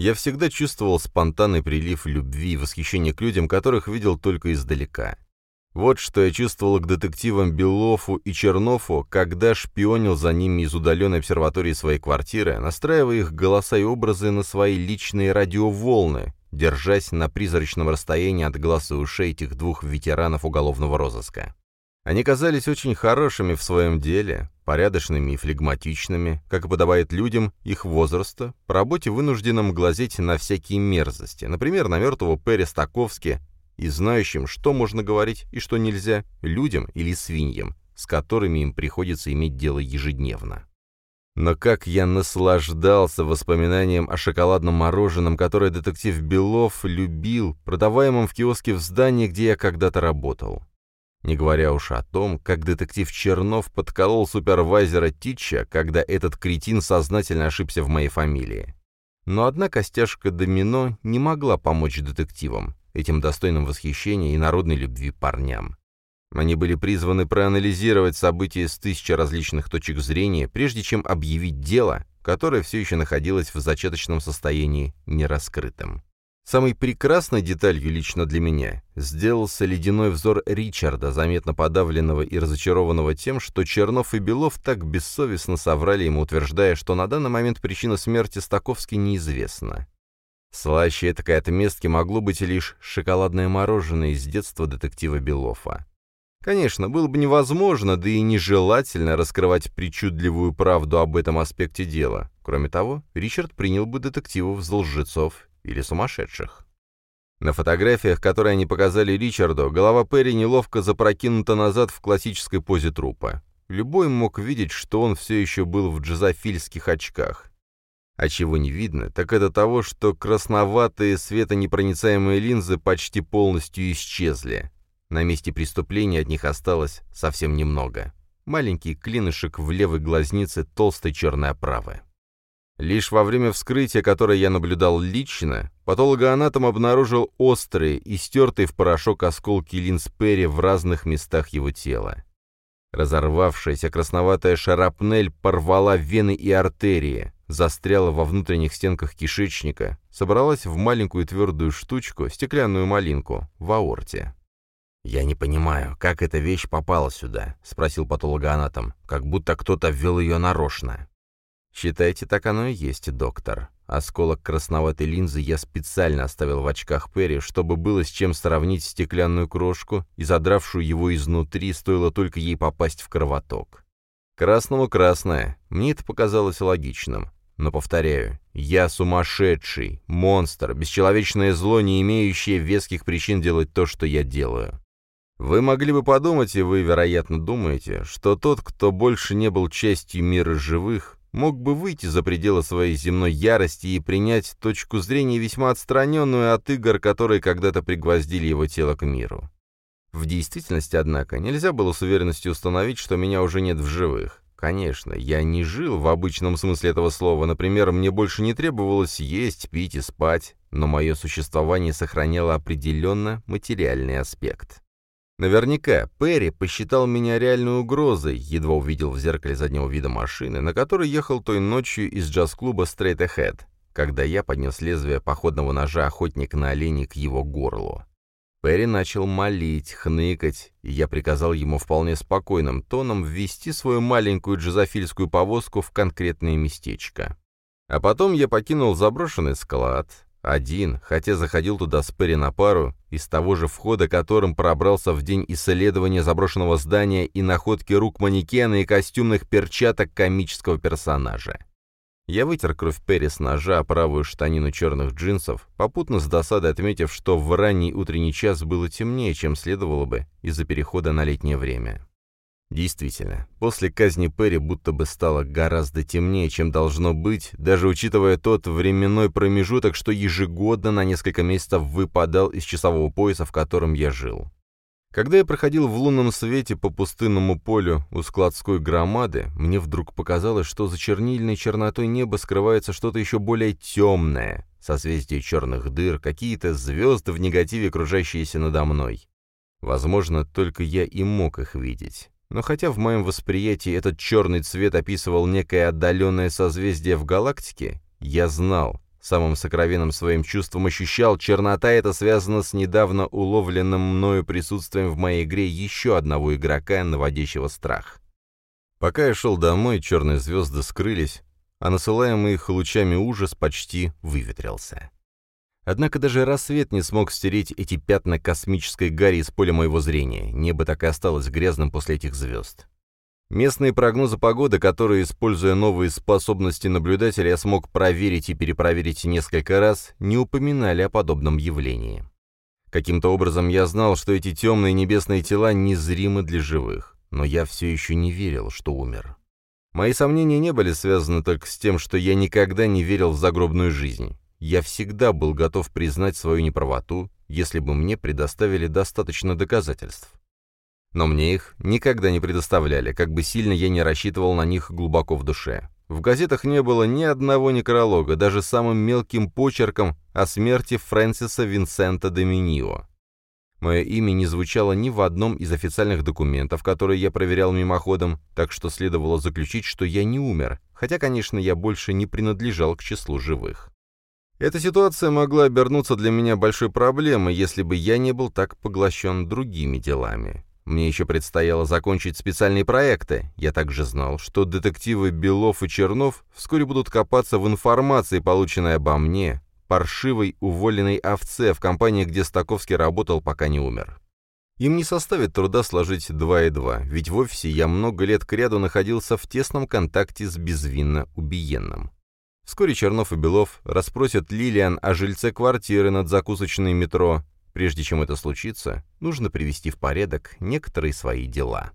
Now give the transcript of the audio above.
Я всегда чувствовал спонтанный прилив любви и восхищения к людям, которых видел только издалека. Вот что я чувствовал к детективам Белофу и Чернофу, когда шпионил за ними из удаленной обсерватории своей квартиры, настраивая их голоса и образы на свои личные радиоволны, держась на призрачном расстоянии от глаз и ушей этих двух ветеранов уголовного розыска. Они казались очень хорошими в своем деле, порядочными и флегматичными, как и подобает людям их возраста, по работе вынужденным глазеть на всякие мерзости, например, на мертвого Перри Стаковски, и знающим, что можно говорить и что нельзя, людям или свиньям, с которыми им приходится иметь дело ежедневно. Но как я наслаждался воспоминанием о шоколадном мороженом, которое детектив Белов любил, продаваемом в киоске в здании, где я когда-то работал. Не говоря уж о том, как детектив Чернов подколол супервайзера Тича, когда этот кретин сознательно ошибся в моей фамилии. Но одна костяшка домино не могла помочь детективам, этим достойным восхищения и народной любви парням. Они были призваны проанализировать события с тысячи различных точек зрения, прежде чем объявить дело, которое все еще находилось в зачаточном состоянии нераскрытым. Самой прекрасной деталью лично для меня сделался ледяной взор Ричарда, заметно подавленного и разочарованного тем, что Чернов и Белов так бессовестно соврали ему, утверждая, что на данный момент причина смерти Стаковски неизвестна. Слаще такой отместки могло быть лишь шоколадное мороженое из детства детектива Белофа. Конечно, было бы невозможно, да и нежелательно раскрывать причудливую правду об этом аспекте дела. Кроме того, Ричард принял бы детективов за лжецов или сумасшедших. На фотографиях, которые они показали Ричарду, голова Перри неловко запрокинута назад в классической позе трупа. Любой мог видеть, что он все еще был в джазофильских очках. А чего не видно, так это того, что красноватые светонепроницаемые линзы почти полностью исчезли. На месте преступления от них осталось совсем немного. Маленький клинышек в левой глазнице толстой черной оправы. Лишь во время вскрытия, которое я наблюдал лично, патологоанатом обнаружил острые и стертые в порошок осколки линз Перри в разных местах его тела. Разорвавшаяся красноватая шарапнель порвала вены и артерии, застряла во внутренних стенках кишечника, собралась в маленькую твердую штучку, стеклянную малинку, в аорте. «Я не понимаю, как эта вещь попала сюда?» — спросил патологоанатом, как будто кто-то ввел ее нарочно. «Считайте, так оно и есть, доктор. Осколок красноватой линзы я специально оставил в очках Перри, чтобы было с чем сравнить стеклянную крошку, и задравшую его изнутри, стоило только ей попасть в кровоток. Красному красное. Мне это показалось логичным. Но, повторяю, я сумасшедший, монстр, бесчеловечное зло, не имеющее веских причин делать то, что я делаю. Вы могли бы подумать, и вы, вероятно, думаете, что тот, кто больше не был частью мира живых, мог бы выйти за пределы своей земной ярости и принять точку зрения весьма отстраненную от игр, которые когда-то пригвоздили его тело к миру. В действительности, однако, нельзя было с уверенностью установить, что меня уже нет в живых. Конечно, я не жил в обычном смысле этого слова, например, мне больше не требовалось есть, пить и спать, но мое существование сохраняло определенно материальный аспект. Наверняка Перри посчитал меня реальной угрозой, едва увидел в зеркале заднего вида машины, на которой ехал той ночью из джаз-клуба Straight Ahead, когда я поднес лезвие походного ножа охотник на оленей к его горлу. Перри начал молить, хныкать, и я приказал ему вполне спокойным тоном ввести свою маленькую джазофильскую повозку в конкретное местечко. А потом я покинул заброшенный склад, один, хотя заходил туда с Перри на пару, из того же входа, которым пробрался в день исследования заброшенного здания и находки рук манекена и костюмных перчаток комического персонажа. Я вытер кровь Перри с ножа правую штанину черных джинсов, попутно с досадой отметив, что в ранний утренний час было темнее, чем следовало бы из-за перехода на летнее время. Действительно, после казни Перри будто бы стало гораздо темнее, чем должно быть, даже учитывая тот временной промежуток, что ежегодно на несколько месяцев выпадал из часового пояса, в котором я жил. Когда я проходил в лунном свете по пустынному полю у складской громады, мне вдруг показалось, что за чернильной чернотой неба скрывается что-то еще более темное, созвездие черных дыр, какие-то звезды в негативе, окружающиеся надо мной. Возможно, только я и мог их видеть. Но хотя в моем восприятии этот черный цвет описывал некое отдаленное созвездие в галактике, я знал, Самым сокровенным своим чувством ощущал, чернота эта связана с недавно уловленным мною присутствием в моей игре еще одного игрока, наводящего страх. Пока я шел домой, черные звезды скрылись, а насылаемый их лучами ужас почти выветрился. Однако даже рассвет не смог стереть эти пятна космической гари из поля моего зрения, небо так и осталось грязным после этих звезд. Местные прогнозы погоды, которые, используя новые способности наблюдателя, я смог проверить и перепроверить несколько раз, не упоминали о подобном явлении. Каким-то образом я знал, что эти темные небесные тела незримы для живых, но я все еще не верил, что умер. Мои сомнения не были связаны только с тем, что я никогда не верил в загробную жизнь. Я всегда был готов признать свою неправоту, если бы мне предоставили достаточно доказательств. Но мне их никогда не предоставляли, как бы сильно я не рассчитывал на них глубоко в душе. В газетах не было ни одного некролога, даже самым мелким почерком о смерти Фрэнсиса Винсента де Минио. Мое имя не звучало ни в одном из официальных документов, которые я проверял мимоходом, так что следовало заключить, что я не умер, хотя, конечно, я больше не принадлежал к числу живых. Эта ситуация могла обернуться для меня большой проблемой, если бы я не был так поглощен другими делами. Мне еще предстояло закончить специальные проекты. Я также знал, что детективы Белов и Чернов вскоре будут копаться в информации, полученной обо мне, паршивой уволенной овце в компании, где Стаковский работал, пока не умер. Им не составит труда сложить два и два, ведь в офисе я много лет кряду находился в тесном контакте с безвинно убиенным. Вскоре Чернов и Белов расспросят Лилиан о жильце квартиры над закусочной метро, Прежде чем это случится, нужно привести в порядок некоторые свои дела.